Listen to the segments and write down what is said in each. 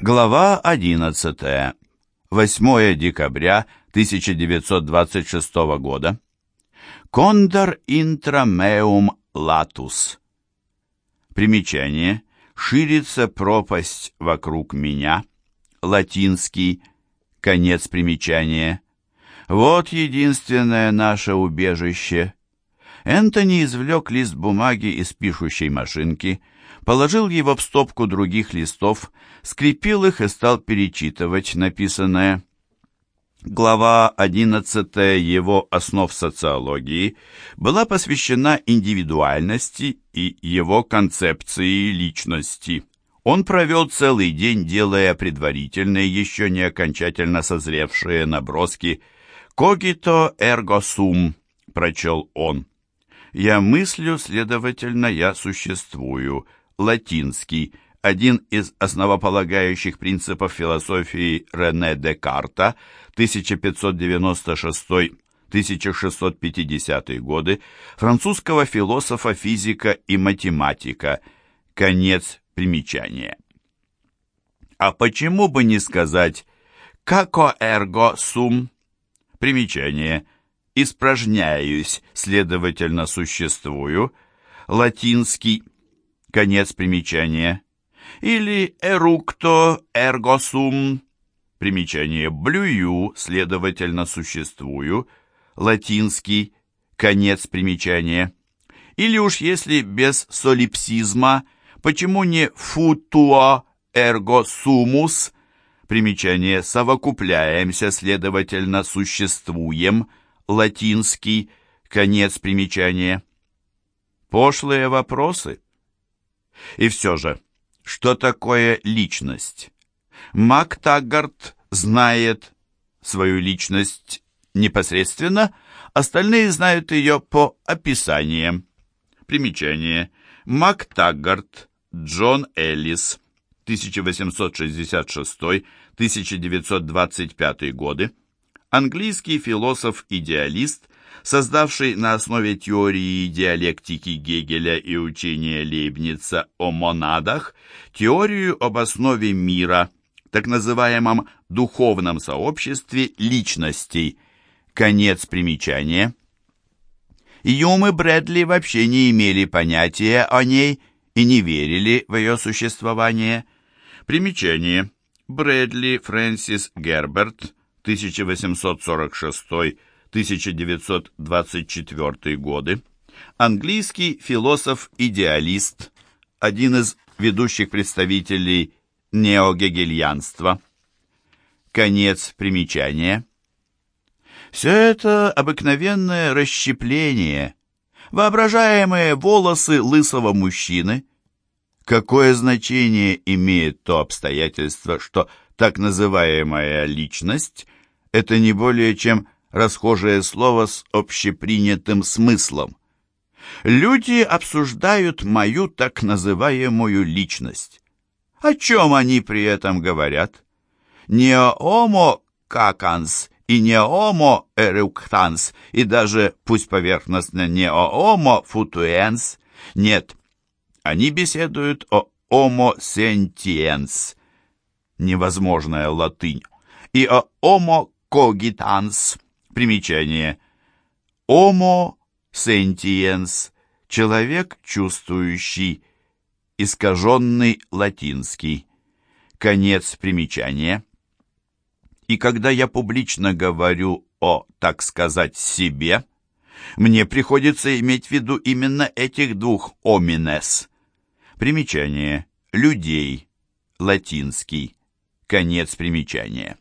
Глава 11. 8 декабря 1926 года. Кондор интрамеум латус. Примечание. Ширится пропасть вокруг меня. Латинский. Конец примечания. Вот единственное наше убежище. Энтони извлек лист бумаги из пишущей машинки, положил его в стопку других листов, скрепил их и стал перечитывать написанное. Глава 11 его «Основ социологии» была посвящена индивидуальности и его концепции личности. Он провел целый день, делая предварительные, еще не окончательно созревшие наброски «Когито эрго сум», — прочел он. «Я мыслю, следовательно, я существую», латинский, один из основополагающих принципов философии Рене Декарта 1596-1650 годы, французского философа, физика и математика. Конец примечания. А почему бы не сказать «како эрго сум»? Примечание. «Испражняюсь, следовательно, существую». Латинский. Конец примечания. Или «eructo ergo sum» примечание «блюю», следовательно, «существую», латинский, конец примечания. Или уж если без солипсизма, почему не «futuo ergo sumus», примечание «совокупляемся», следовательно, «существуем», латинский, конец примечания. Пошлые вопросы. И все же, что такое личность? Мак Таггарт знает свою личность непосредственно, остальные знают ее по описаниям. Примечание. Мак Таггарт, Джон Эллис, 1866-1925 годы, английский философ-идеалист, создавший на основе теории диалектики Гегеля и учения Лейбница о монадах теорию об основе мира, так называемом духовном сообществе личностей. Конец примечания. Юм и Брэдли вообще не имели понятия о ней и не верили в ее существование. Примечание. Брэдли Фрэнсис Герберт, 1846 1924 годы, английский философ-идеалист, один из ведущих представителей неогегельянства. Конец примечания. Все это обыкновенное расщепление, воображаемые волосы лысого мужчины. Какое значение имеет то обстоятельство, что так называемая личность – это не более чем расхожее слово с общепринятым смыслом. Люди обсуждают мою так называемую личность. О чем они при этом говорят? Не омо каканс и не омо эруктанс, и даже, пусть поверхностно, не о омо футуэнс. Нет, они беседуют о омо сентиенс, невозможная латынь, и о омо когитанс, Примечание. Homo sentiens – человек чувствующий, искаженный латинский. Конец примечания. И когда я публично говорю о, так сказать, себе, мне приходится иметь в виду именно этих двух «omines». Примечание. Людей. Латинский. Конец примечания.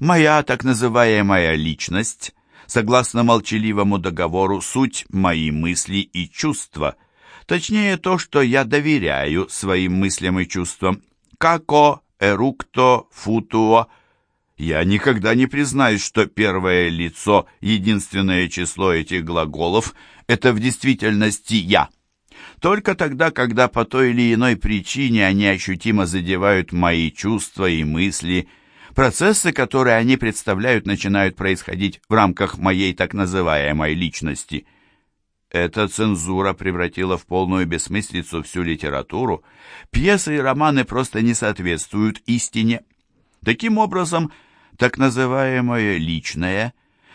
Моя так называемая личность, согласно молчаливому договору, суть мои мысли и чувства, точнее то, что я доверяю своим мыслям и чувствам. Како, эрукто, футуо. Я никогда не признаюсь, что первое лицо, единственное число этих глаголов, это в действительности я. Только тогда, когда по той или иной причине они ощутимо задевают мои чувства и мысли – Процессы, которые они представляют, начинают происходить в рамках моей так называемой личности. эта цензура превратила в полную бессмыслицу всю литературу. Пьесы и романы просто не соответствуют истине. Таким образом, так называемое «личное»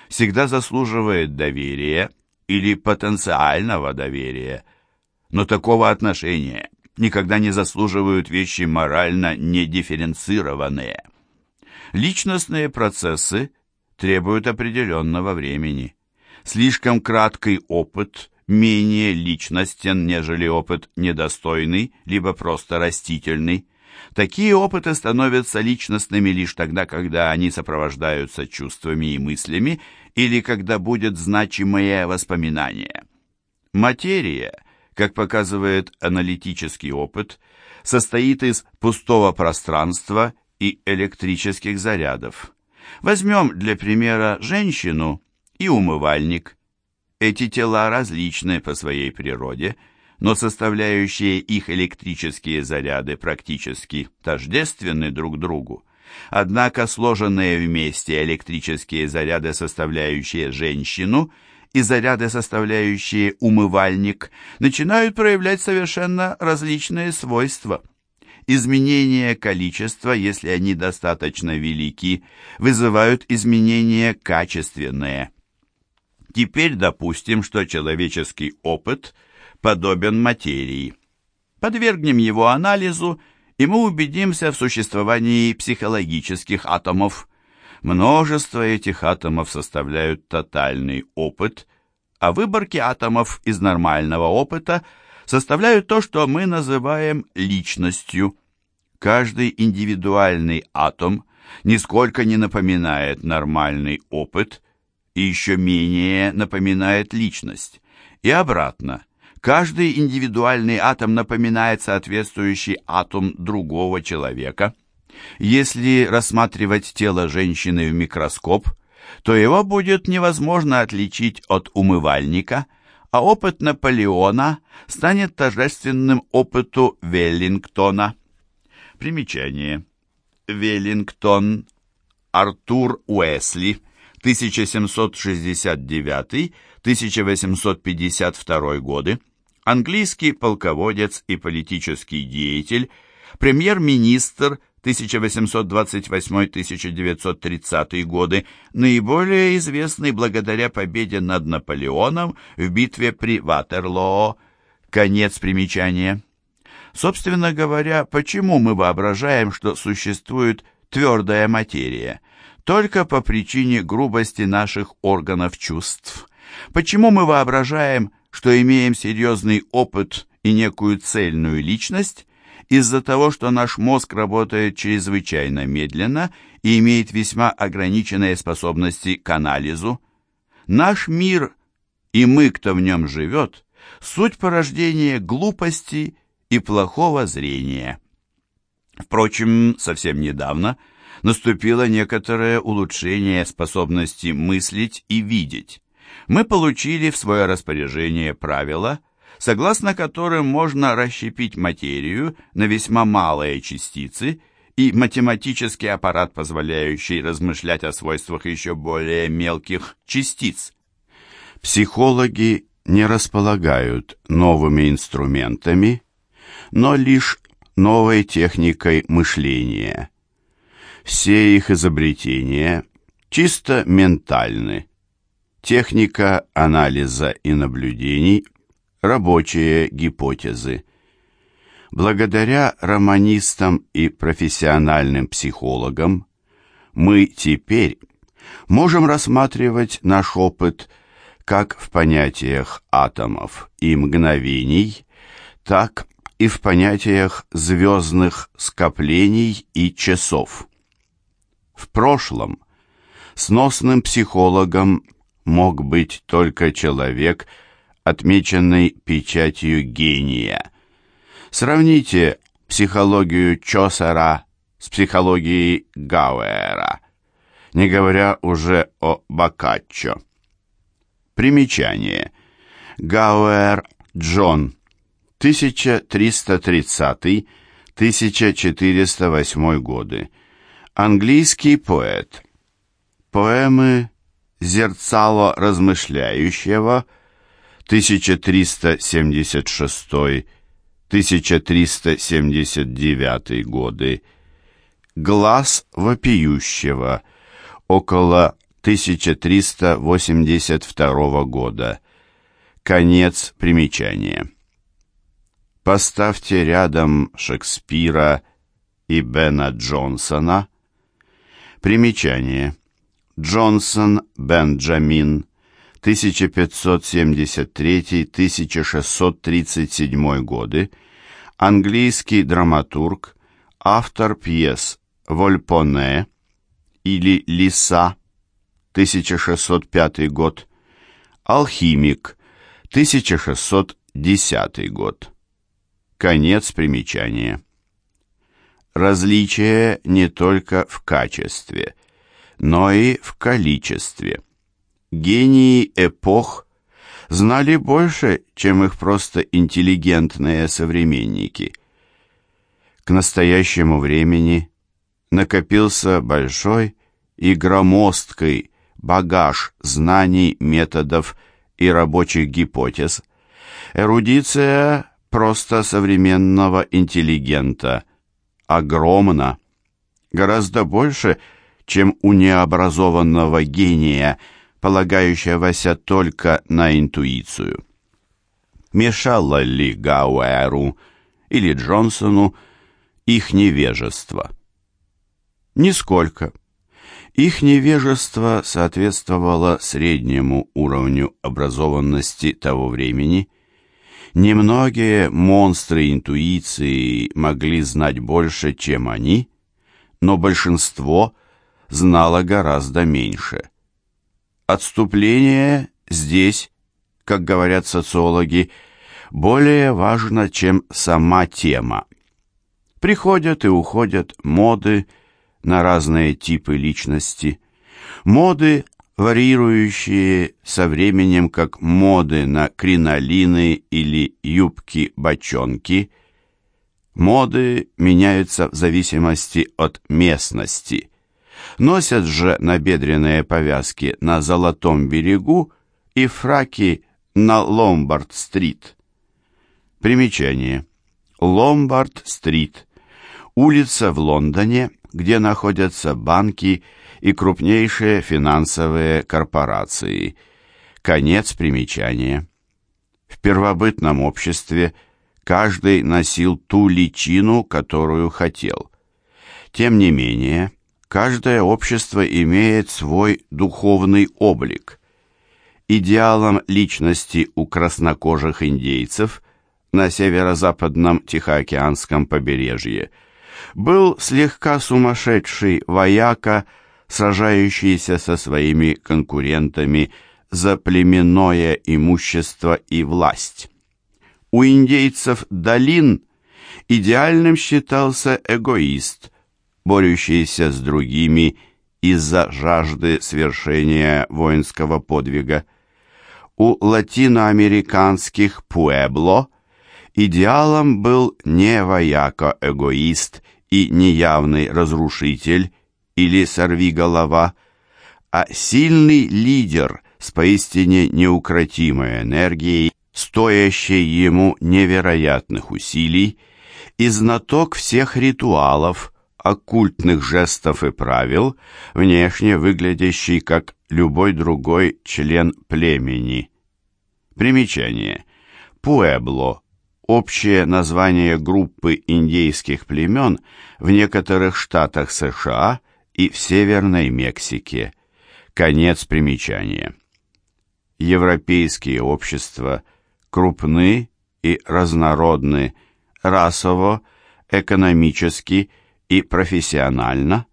всегда заслуживает доверия или потенциального доверия, но такого отношения никогда не заслуживают вещи морально недифференцированные. Личностные процессы требуют определенного времени. Слишком краткий опыт менее личностен, нежели опыт недостойный, либо просто растительный. Такие опыты становятся личностными лишь тогда, когда они сопровождаются чувствами и мыслями, или когда будет значимое воспоминание. Материя, как показывает аналитический опыт, состоит из пустого пространства и электрических зарядов. Возьмем для примера женщину и умывальник. Эти тела различны по своей природе, но составляющие их электрические заряды практически тождественны друг другу. Однако сложенные вместе электрические заряды, составляющие женщину, и заряды, составляющие умывальник, начинают проявлять совершенно различные свойства. Изменения количества, если они достаточно велики, вызывают изменения качественные – Теперь допустим, что человеческий опыт подобен материи. Подвергнем его анализу, и мы убедимся в существовании психологических атомов. Множество этих атомов составляют тотальный опыт, а выборки атомов из нормального опыта составляют то, что мы называем личностью. Каждый индивидуальный атом нисколько не напоминает нормальный опыт – и еще менее напоминает личность. И обратно. Каждый индивидуальный атом напоминает соответствующий атом другого человека. Если рассматривать тело женщины в микроскоп, то его будет невозможно отличить от умывальника, а опыт Наполеона станет торжественным опыту Веллингтона. Примечание. Веллингтон Артур Уэсли 1769-1852 годы, английский полководец и политический деятель, премьер-министр 1828-1930 годы, наиболее известный благодаря победе над Наполеоном в битве при Ватерлоо. Конец примечания. Собственно говоря, почему мы воображаем, что существует твердая материя? только по причине грубости наших органов чувств. Почему мы воображаем, что имеем серьезный опыт и некую цельную личность? Из-за того, что наш мозг работает чрезвычайно медленно и имеет весьма ограниченные способности к анализу. Наш мир и мы, кто в нем живет, суть порождения глупости и плохого зрения. Впрочем, совсем недавно – наступило некоторое улучшение способности мыслить и видеть. Мы получили в свое распоряжение правила, согласно которым можно расщепить материю на весьма малые частицы и математический аппарат, позволяющий размышлять о свойствах еще более мелких частиц. Психологи не располагают новыми инструментами, но лишь новой техникой мышления – все их изобретения чисто ментальны. Техника анализа и наблюдений, рабочие гипотезы. Благодаря романистам и профессиональным психологам мы теперь можем рассматривать наш опыт как в понятиях атомов и мгновений, так и в понятиях звездных скоплений и часов. В прошлом сносным психологом мог быть только человек, отмеченный печатью гения. Сравните психологию Чосера с психологией Гауэра, не говоря уже о Боккаччо. Примечание. Гауэр Джон, 1330-1408 годы Английский поэт. Поэмы «Зерцало размышляющего» 1376-1379 годы, «Глаз вопиющего» около 1382 года, конец примечания. Поставьте рядом Шекспира и Бена Джонсона. Примечание. Джонсон Бенджамин, 1573-1637 годы, английский драматург, автор пьес «Вольпоне» или «Лиса», 1605 год, алхимик, 1610 год. Конец примечания. Различие не только в качестве, но и в количестве. Гении эпох знали больше, чем их просто интеллигентные современники. К настоящему времени накопился большой и громоздкий багаж знаний, методов и рабочих гипотез. Эрудиция просто современного интеллигента огромна, гораздо больше, чем у необразованного гения, полагающегося только на интуицию. Мешало ли Гауэру или Джонсону их невежество? Нисколько. Их невежество соответствовало среднему уровню образованности того времени – Немногие монстры интуиции могли знать больше, чем они, но большинство знало гораздо меньше. Отступление здесь, как говорят социологи, более важно, чем сама тема. Приходят и уходят моды на разные типы личности. Моды варьирующие со временем как моды на кринолины или юбки-бочонки. Моды меняются в зависимости от местности. Носят же набедренные повязки на Золотом берегу и фраки на Ломбард-стрит. Примечание. Ломбард-стрит. Улица в Лондоне, где находятся банки и крупнейшие финансовые корпорации. Конец примечания. В первобытном обществе каждый носил ту личину, которую хотел. Тем не менее, каждое общество имеет свой духовный облик. Идеалом личности у краснокожих индейцев на северо-западном Тихоокеанском побережье был слегка сумасшедший вояка – сражающиеся со своими конкурентами за племенное имущество и власть. У индейцев долин идеальным считался эгоист, борющийся с другими из-за жажды свершения воинского подвига. У латиноамериканских пуэбло идеалом был не вояка-эгоист и неявный разрушитель, или сорвиголова, а сильный лидер с поистине неукротимой энергией, стоящей ему невероятных усилий, и знаток всех ритуалов, оккультных жестов и правил, внешне выглядящий как любой другой член племени. Примечание. Пуэбло – общее название группы индейских племен в некоторых штатах США – и в Северной Мексике. Конец примечания. Европейские общества крупны и разнородны расово, экономически и профессионально,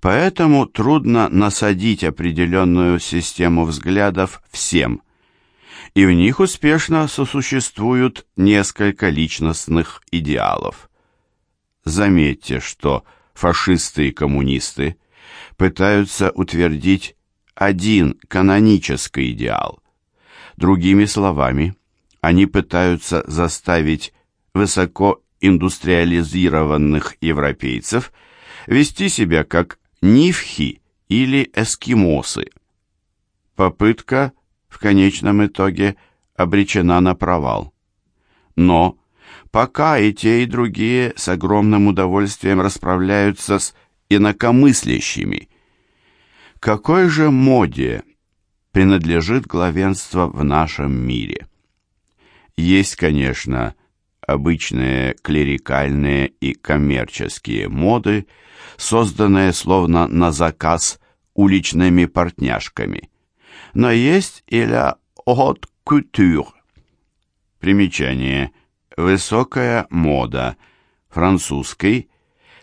поэтому трудно насадить определенную систему взглядов всем, и в них успешно сосуществуют несколько личностных идеалов. Заметьте, что фашисты и коммунисты пытаются утвердить один канонический идеал. Другими словами, они пытаются заставить высокоиндустриализированных европейцев вести себя как нивхи или эскимосы. Попытка в конечном итоге обречена на провал. Но пока и те, и другие с огромным удовольствием расправляются с инакомыслящими. Какой же моде принадлежит главенство в нашем мире? Есть, конечно, обычные клерикальные и коммерческие моды, созданные словно на заказ уличными портняшками. Но есть и la haute couture. Примечание. Высокая мода. Французский.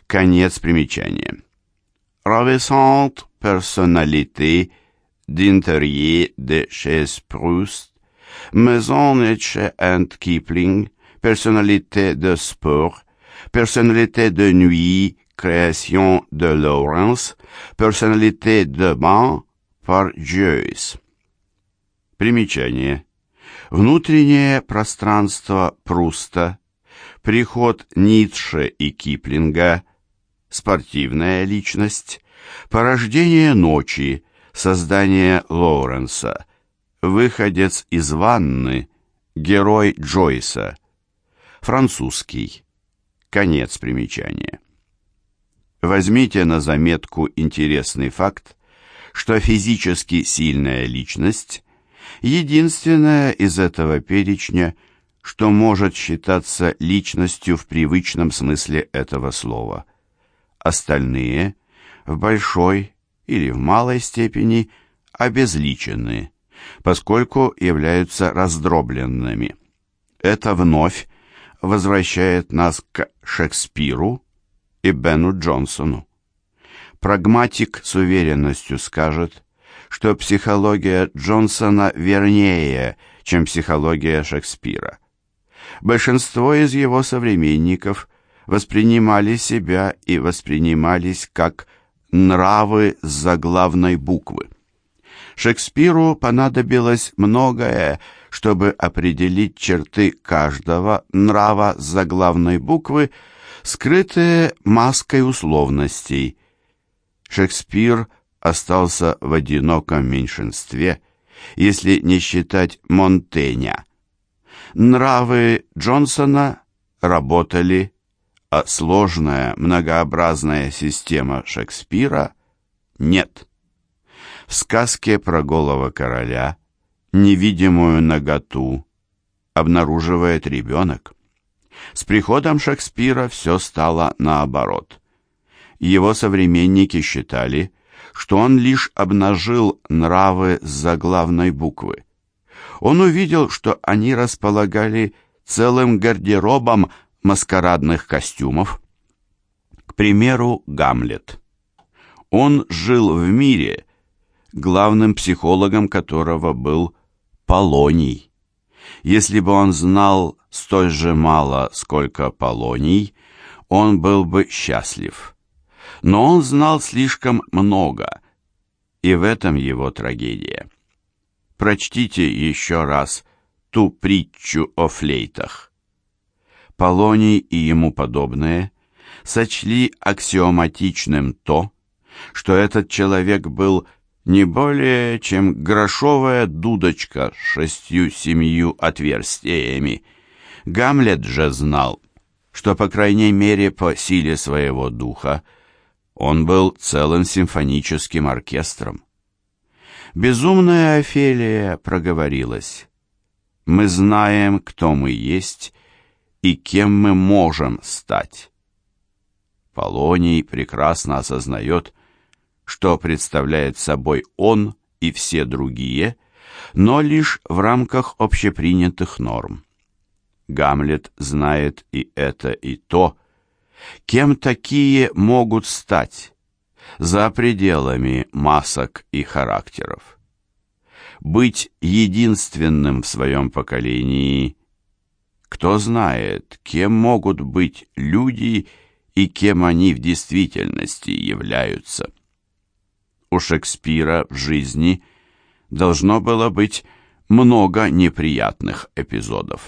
Конец примечания. Ravissante personnalité d'intérieur de chez Proust, Maison Nietzsche and Kipling, personnalité de sport, personnalité de nuit, création de Lawrence, personnalité de bain par Joyce. Примечание. Внутреннее пространство Пруста, приход Ницше и Киплинга, спортивная личность, порождение ночи, создание Лоуренса, выходец из ванны, герой Джойса, французский, конец примечания. Возьмите на заметку интересный факт, что физически сильная личность – единственная из этого перечня, что может считаться личностью в привычном смысле этого слова. Остальные в большой или в малой степени обезличены, поскольку являются раздробленными. Это вновь возвращает нас к Шекспиру, и Бену Джонсону. Прагматик с уверенностью скажет, что психология Джонсона вернее, чем психология Шекспира. Большинство из его современников воспринимали себя и воспринимались как нравы с заглавной буквы. Шекспиру понадобилось многое, чтобы определить черты каждого нрава с заглавной буквы, скрытые маской условностей. Шекспир остался в одиноком меньшинстве, если не считать Монтэня. Нравы Джонсона работали, а сложная многообразная система Шекспира нет. В сказке про голого короля невидимую наготу обнаруживает ребенок. С приходом Шекспира все стало наоборот. Его современники считали, что он лишь обнажил нравы с заглавной буквы. Он увидел, что они располагали целым гардеробом маскарадных костюмов. К примеру, Гамлет. Он жил в мире, главным психологом которого был Полоний. Если бы он знал столь же мало, сколько Полоний, он был бы счастлив. Но он знал слишком много, и в этом его трагедия. Прочтите еще раз ту притчу о флейтах. Полоний и ему подобные сочли аксиоматичным то, что этот человек был не более чем грошовая дудочка с шестью-семью отверстиями. Гамлет же знал, что, по крайней мере, по силе своего духа, он был целым симфоническим оркестром. Безумная Офелия проговорилась. «Мы знаем, кто мы есть и кем мы можем стать». Полоний прекрасно осознает, что представляет собой он и все другие, но лишь в рамках общепринятых норм. Гамлет знает и это, и то, кем такие могут стать за пределами масок и характеров. Быть единственным в своем поколении, кто знает, кем могут быть люди и кем они в действительности являются у Шекспира в жизни должно было быть много неприятных эпизодов.